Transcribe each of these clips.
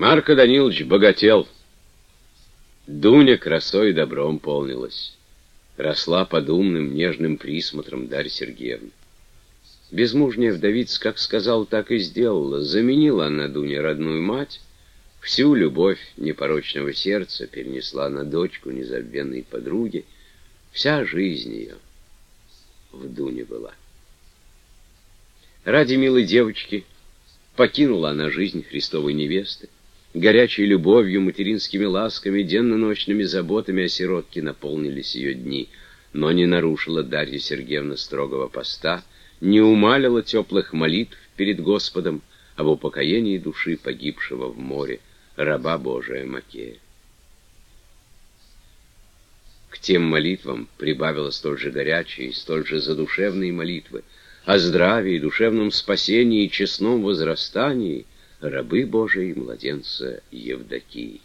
Марко Данилович богател. Дуня красой и добром полнилась. Росла под умным, нежным присмотром Дарья Сергеевна. Безмужняя вдовица, как сказал, так и сделала. Заменила она Дуне родную мать, всю любовь непорочного сердца перенесла на дочку незабвенной подруги. Вся жизнь ее в Дуне была. Ради милой девочки покинула она жизнь Христовой невесты. Горячей любовью, материнскими ласками, денно-ночными заботами о сиротке наполнились ее дни, но не нарушила Дарья Сергеевна строгого поста, не умалила теплых молитв перед Господом об упокоении души погибшего в море раба Божия Макея. К тем молитвам прибавила столь же горячие столь же задушевные молитвы о здравии, душевном спасении и честном возрастании — рабы Божии младенца Евдокии.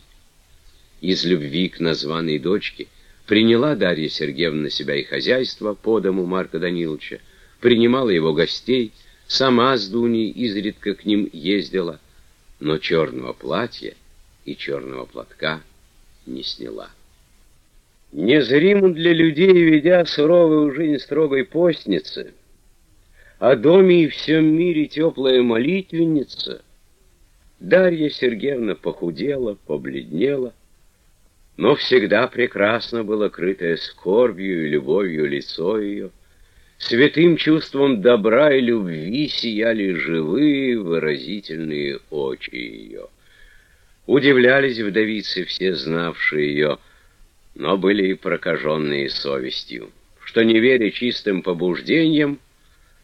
Из любви к названной дочке приняла Дарья Сергеевна на себя и хозяйство по дому Марка Даниловича, принимала его гостей, сама с Дуней изредка к ним ездила, но черного платья и черного платка не сняла. Незримо для людей, ведя суровую жизнь строгой постницы, о доме и всем мире теплая молитвенница — Дарья Сергеевна похудела, побледнела, но всегда прекрасно было крытое скорбью и любовью лицо ее. Святым чувством добра и любви сияли живые выразительные очи ее. Удивлялись вдовицы, все знавшие ее, но были и прокаженные совестью, что, не веря чистым побуждениям,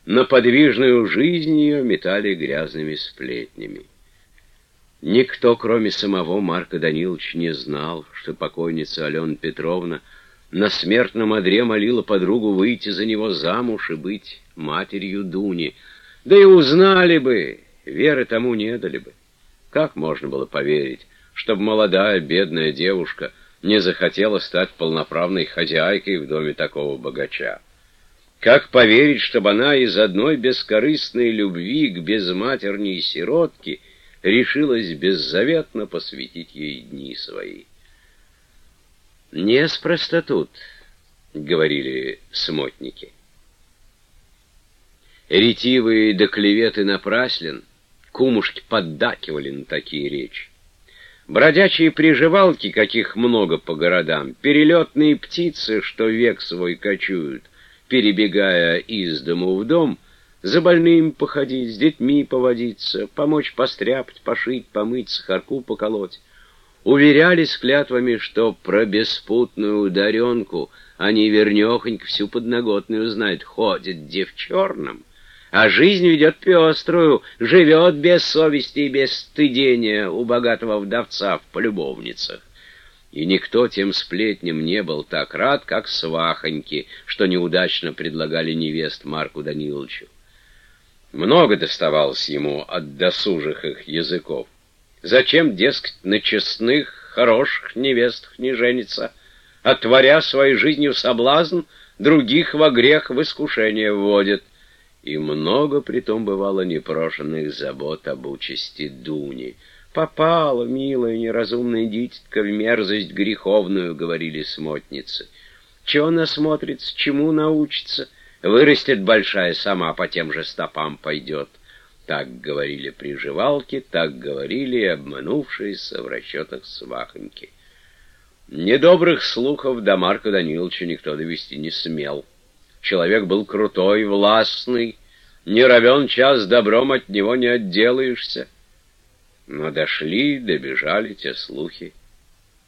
на подвижную жизнь ее метали грязными сплетнями. Никто, кроме самого Марка Даниловича, не знал, что покойница Алена Петровна на смертном одре молила подругу выйти за него замуж и быть матерью Дуни. Да и узнали бы, веры тому не дали бы. Как можно было поверить, чтобы молодая бедная девушка не захотела стать полноправной хозяйкой в доме такого богача? Как поверить, чтобы она из одной бескорыстной любви к безматерней сиротке — решилась беззаветно посвятить ей дни свои. «Не с тут», — говорили смотники. Ретивые до клеветы напраслен, кумушки поддакивали на такие речи. Бродячие приживалки, каких много по городам, перелетные птицы, что век свой кочуют, перебегая из дому в дом — за больными походить, с детьми поводиться, помочь постряпать, пошить, помыть, сахарку поколоть. Уверялись клятвами, что про беспутную ударенку они вернехонько всю подноготную знают, ходит где в черном, а жизнь ведет пеструю, живет без совести и без стыдения у богатого вдовца в полюбовницах. И никто тем сплетням не был так рад, как свахоньки, что неудачно предлагали невест Марку Даниловичу. Много доставалось ему от досужих их языков. Зачем, дескать, на честных, хороших невестах не женится, отворя своей жизнью соблазн, других во грех в искушение вводит. И много притом бывало непрошенных забот об участи Дуни. «Попала, милая неразумная дитятка, в мерзость греховную», — говорили смотницы. «Чего она смотрится, чему научится?» Вырастет большая, сама по тем же стопам пойдет. Так говорили приживалки, так говорили обманувшиеся в расчетах свахоньки. Недобрых слухов до Марка Даниловича никто довести не смел. Человек был крутой, властный, не равен час добром от него не отделаешься. Но дошли, добежали те слухи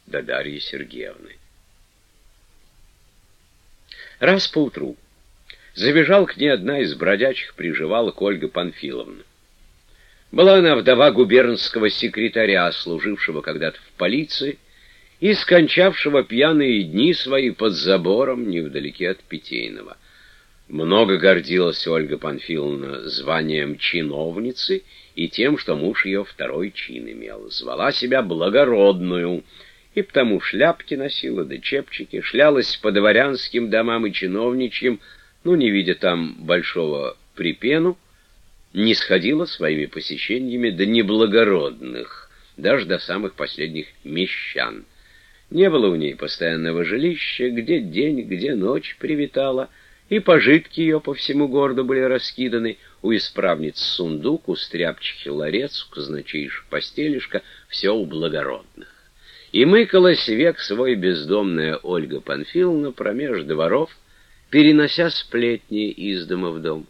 до Дарьи Сергеевны. Раз поутру Забежал к ней одна из бродячих приживалок Ольга Панфиловна. Была она вдова губернского секретаря, служившего когда-то в полиции и скончавшего пьяные дни свои под забором невдалеке от Питейного. Много гордилась Ольга Панфиловна званием чиновницы и тем, что муж ее второй чин имел. Звала себя благородную, и потому шляпки носила да чепчики, шлялась по дворянским домам и чиновничьим, но, не видя там большого припену, не сходила своими посещениями до неблагородных, даже до самых последних мещан. Не было у ней постоянного жилища, где день, где ночь привитала, и пожитки ее по всему городу были раскиданы, у исправниц сундук, у стряпчихи ларец, у казначейш постелишка, все у благородных. И мыкалась век свой бездомная Ольга Панфиловна промеж дворов, перенося сплетни из дома в дом.